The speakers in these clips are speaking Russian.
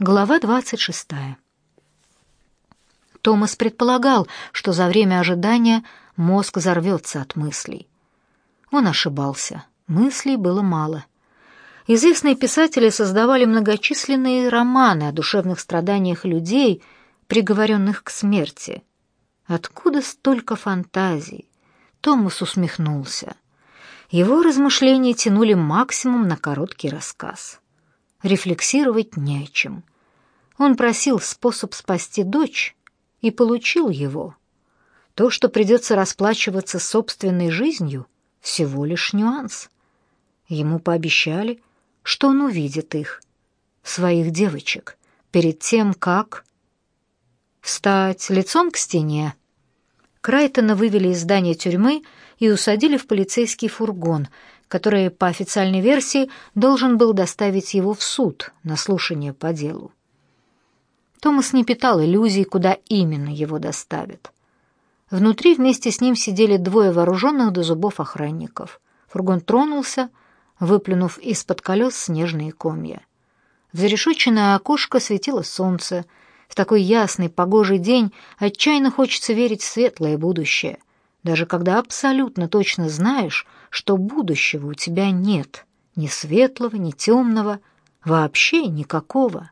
Глава 26. Томас предполагал, что за время ожидания мозг взорвется от мыслей. Он ошибался. Мыслей было мало. Известные писатели создавали многочисленные романы о душевных страданиях людей, приговоренных к смерти. Откуда столько фантазий? Томас усмехнулся. Его размышления тянули максимум на короткий рассказ. Рефлексировать не о чем. Он просил способ спасти дочь и получил его. То, что придется расплачиваться собственной жизнью, всего лишь нюанс. Ему пообещали, что он увидит их, своих девочек, перед тем, как... Встать лицом к стене. Крайтона вывели из здания тюрьмы и усадили в полицейский фургон, который, по официальной версии, должен был доставить его в суд на слушание по делу. Томас не питал иллюзий, куда именно его доставят. Внутри вместе с ним сидели двое вооруженных до зубов охранников. Фургон тронулся, выплюнув из-под колес снежные комья. В зарешоченное окошко светило солнце. В такой ясный, погожий день отчаянно хочется верить в светлое будущее, даже когда абсолютно точно знаешь, что будущего у тебя нет, ни светлого, ни темного, вообще никакого.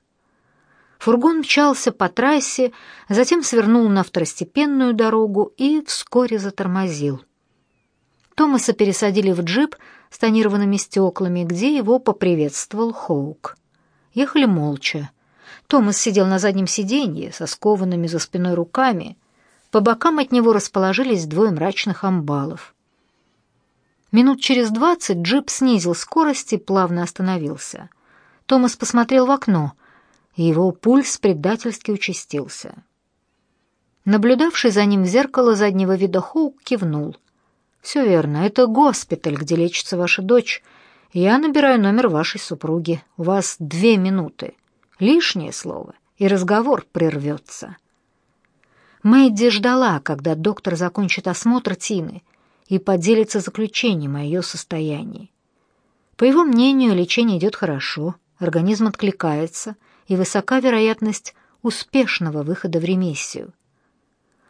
Фургон мчался по трассе, затем свернул на второстепенную дорогу и вскоре затормозил. Томаса пересадили в джип с тонированными стеклами, где его поприветствовал Хоук. Ехали молча. Томас сидел на заднем сиденье со скованными за спиной руками. По бокам от него расположились двое мрачных амбалов. Минут через двадцать джип снизил скорость и плавно остановился. Томас посмотрел в окно — и его пульс предательски участился. Наблюдавший за ним в зеркало заднего вида Хоук кивнул. «Все верно, это госпиталь, где лечится ваша дочь. Я набираю номер вашей супруги. У вас две минуты. Лишнее слово, и разговор прервется». Мэдди ждала, когда доктор закончит осмотр Тины и поделится заключением о ее состоянии. По его мнению, лечение идет хорошо, организм откликается, и высока вероятность успешного выхода в ремиссию.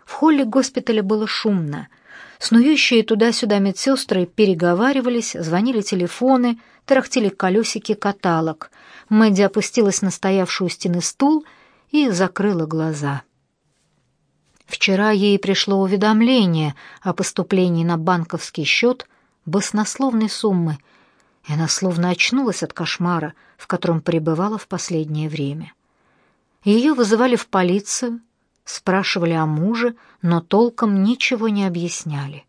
В холле госпиталя было шумно. Снующие туда-сюда медсестры переговаривались, звонили телефоны, тарахтели колесики каталог. Мэдди опустилась на стоявшую у стены стул и закрыла глаза. Вчера ей пришло уведомление о поступлении на банковский счет баснословной суммы — и она словно очнулась от кошмара, в котором пребывала в последнее время. Ее вызывали в полицию, спрашивали о муже, но толком ничего не объясняли.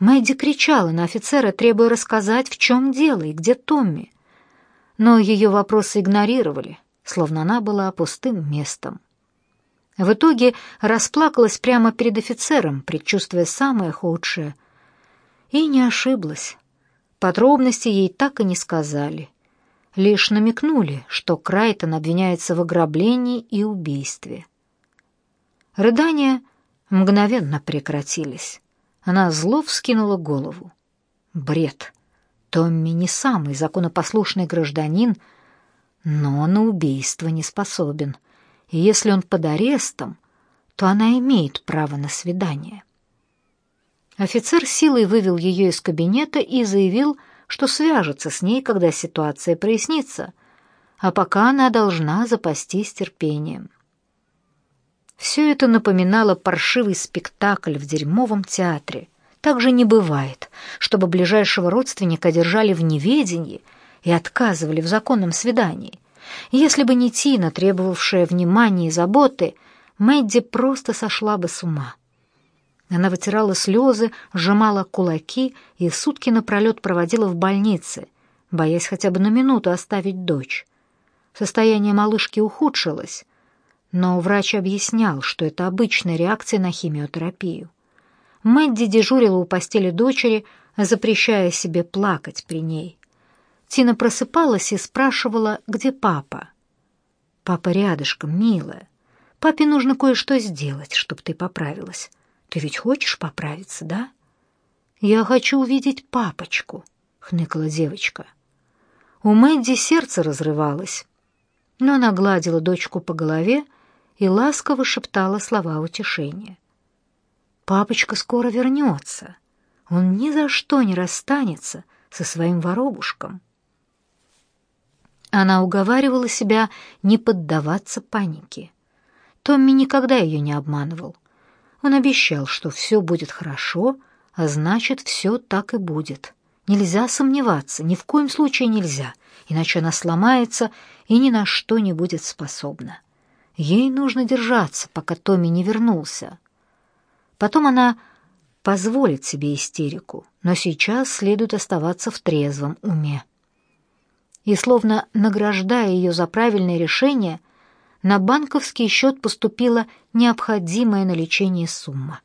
Мэдди кричала на офицера, требуя рассказать, в чем дело и где Томми. Но ее вопросы игнорировали, словно она была пустым местом. В итоге расплакалась прямо перед офицером, предчувствуя самое худшее. И не ошиблась. Подробности ей так и не сказали. Лишь намекнули, что Крайтон обвиняется в ограблении и убийстве. Рыдания мгновенно прекратились. Она зло вскинула голову. Бред. Томми не самый законопослушный гражданин, но на убийство не способен. И если он под арестом, то она имеет право на свидание. Офицер силой вывел ее из кабинета и заявил, что свяжется с ней, когда ситуация прояснится, а пока она должна запастись терпением. Все это напоминало паршивый спектакль в дерьмовом театре. Так же не бывает, чтобы ближайшего родственника держали в неведении и отказывали в законном свидании. Если бы не Тина, требовавшая внимания и заботы, Мэдди просто сошла бы с ума. Она вытирала слезы, сжимала кулаки и сутки напролет проводила в больнице, боясь хотя бы на минуту оставить дочь. Состояние малышки ухудшилось, но врач объяснял, что это обычная реакция на химиотерапию. Мэдди дежурила у постели дочери, запрещая себе плакать при ней. Тина просыпалась и спрашивала, где папа. «Папа рядышком, милая. Папе нужно кое-что сделать, чтобы ты поправилась. Ты ведь хочешь поправиться, да? Я хочу увидеть папочку, хныкала девочка. У Мэдди сердце разрывалось. Но она гладила дочку по голове и ласково шептала слова утешения. «Папочка скоро вернется. Он ни за что не расстанется со своим воробушком». Она уговаривала себя не поддаваться панике. Томми никогда ее не обманывал. Он обещал, что все будет хорошо, а значит, все так и будет. Нельзя сомневаться, ни в коем случае нельзя, иначе она сломается и ни на что не будет способна. Ей нужно держаться, пока Томми не вернулся. Потом она позволит себе истерику, но сейчас следует оставаться в трезвом уме. И словно награждая ее за правильное решение, на банковский счет поступила необходимая на лечение сумма.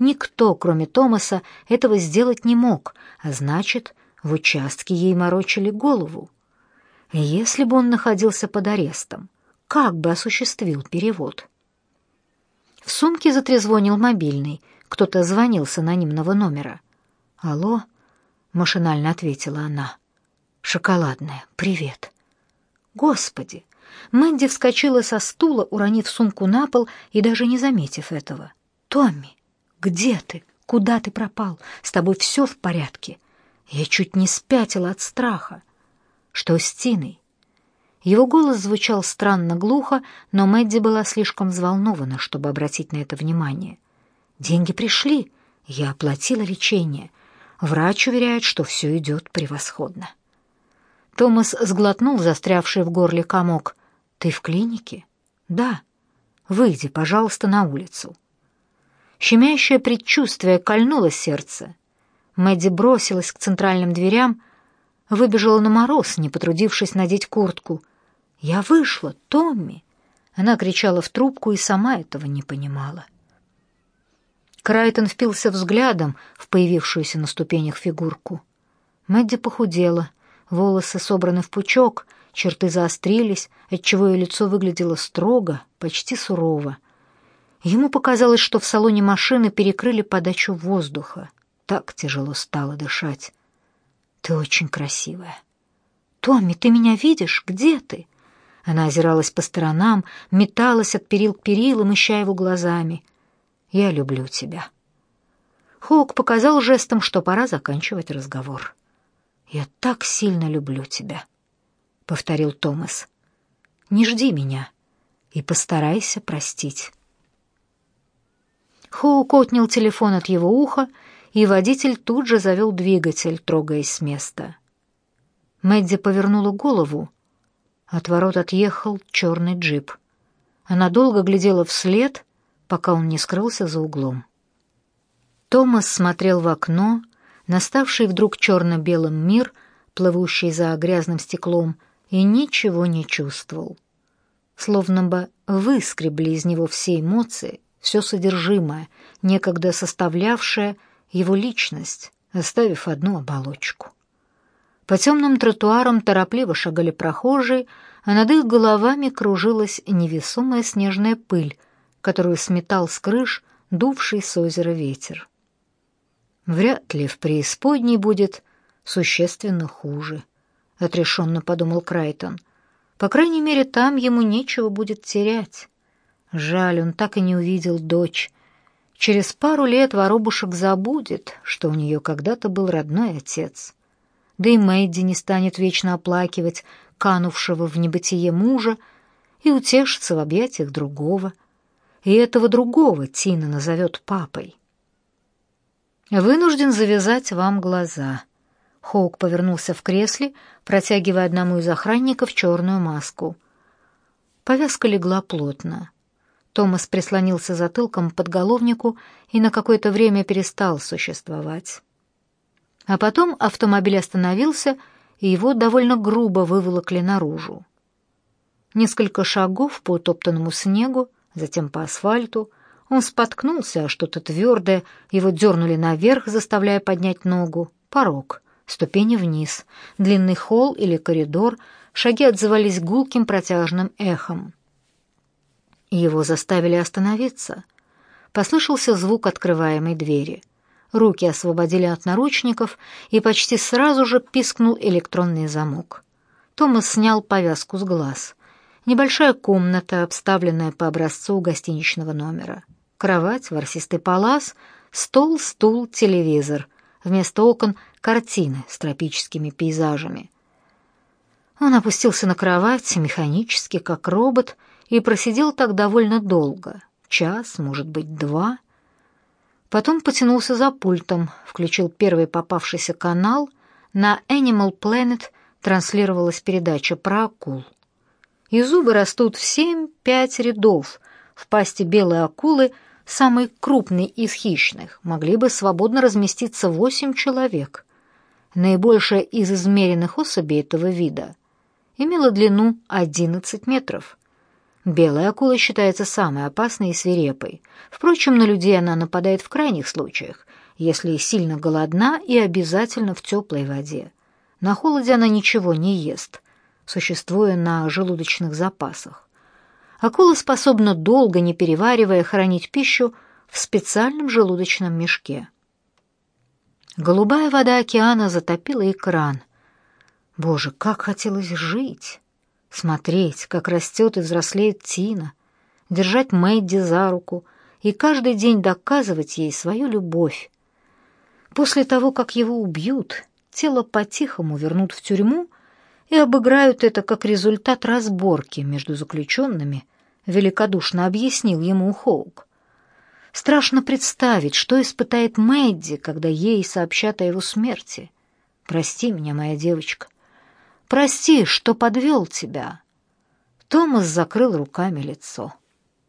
Никто, кроме Томаса, этого сделать не мог, а значит, в участке ей морочили голову. Если бы он находился под арестом, как бы осуществил перевод? В сумке затрезвонил мобильный. Кто-то звонил с анонимного номера. «Алло?» — машинально ответила она. «Шоколадная, привет». «Господи!» Мэнди вскочила со стула, уронив сумку на пол и даже не заметив этого. «Томми, где ты? Куда ты пропал? С тобой все в порядке?» Я чуть не спятила от страха. «Что с Тиной?» Его голос звучал странно глухо, но Мэдди была слишком взволнована, чтобы обратить на это внимание. «Деньги пришли. Я оплатила лечение. Врач уверяет, что все идет превосходно». Томас сглотнул застрявший в горле комок. «Ты в клинике?» «Да. Выйди, пожалуйста, на улицу». Щемящее предчувствие кольнуло сердце. Мэдди бросилась к центральным дверям, выбежала на мороз, не потрудившись надеть куртку. «Я вышла, Томми!» Она кричала в трубку и сама этого не понимала. Крайтон впился взглядом в появившуюся на ступенях фигурку. Мэдди похудела, волосы собраны в пучок, черты заострились, отчего ее лицо выглядело строго, почти сурово. Ему показалось, что в салоне машины перекрыли подачу воздуха. Так тяжело стало дышать. «Ты очень красивая». «Томми, ты меня видишь? Где ты?» Она озиралась по сторонам, металась от перил к перилам, ища его глазами. «Я люблю тебя». Хоук показал жестом, что пора заканчивать разговор. «Я так сильно люблю тебя», — повторил Томас. «Не жди меня и постарайся простить». Хоук отнял телефон от его уха, и водитель тут же завел двигатель, трогаясь с места. Мэдди повернула голову, от ворот отъехал черный джип. Она долго глядела вслед, пока он не скрылся за углом. Томас смотрел в окно, наставший вдруг черно-белым мир, плывущий за грязным стеклом, и ничего не чувствовал. Словно бы выскребли из него все эмоции, все содержимое, некогда составлявшее его личность, оставив одну оболочку. По темным тротуарам торопливо шагали прохожие, а над их головами кружилась невесомая снежная пыль, которую сметал с крыш дувший с озера ветер. Вряд ли в преисподней будет существенно хуже, отрешенно подумал Крайтон. По крайней мере, там ему нечего будет терять. Жаль, он так и не увидел дочь. Через пару лет воробушек забудет, что у нее когда-то был родной отец да и Мэдди не станет вечно оплакивать канувшего в небытие мужа и утешится в объятиях другого. И этого другого Тина назовет папой. «Вынужден завязать вам глаза». Хоук повернулся в кресле, протягивая одному из охранников черную маску. Повязка легла плотно. Томас прислонился затылком к подголовнику и на какое-то время перестал существовать. А потом автомобиль остановился, и его довольно грубо выволокли наружу. Несколько шагов по утоптанному снегу, затем по асфальту. Он споткнулся, а что-то твердое, его дернули наверх, заставляя поднять ногу. Порог, ступени вниз, длинный холл или коридор, шаги отзывались гулким протяжным эхом. Его заставили остановиться. Послышался звук открываемой двери. Руки освободили от наручников, и почти сразу же пискнул электронный замок. Томас снял повязку с глаз. Небольшая комната, обставленная по образцу гостиничного номера. Кровать, ворсистый палас, стол, стул, телевизор. Вместо окон — картины с тропическими пейзажами. Он опустился на кровать, механически, как робот, и просидел так довольно долго. Час, может быть, два. Потом потянулся за пультом, включил первый попавшийся канал. На Animal Planet транслировалась передача про акул и зубы растут в семь-пять рядов. В пасти белой акулы, самой крупной из хищных, могли бы свободно разместиться восемь человек. Наибольшая из измеренных особей этого вида имела длину 11 метров. Белая акула считается самой опасной и свирепой. Впрочем, на людей она нападает в крайних случаях, если сильно голодна и обязательно в теплой воде. На холоде она ничего не ест — существуя на желудочных запасах. Акула способна долго, не переваривая, хранить пищу в специальном желудочном мешке. Голубая вода океана затопила экран. Боже, как хотелось жить! Смотреть, как растет и взрослеет Тина, держать Мэдди за руку и каждый день доказывать ей свою любовь. После того, как его убьют, тело по-тихому вернут в тюрьму — и обыграют это как результат разборки между заключенными, великодушно объяснил ему Хоук. Страшно представить, что испытает Мэдди, когда ей сообщат о его смерти. Прости меня, моя девочка. Прости, что подвел тебя. Томас закрыл руками лицо.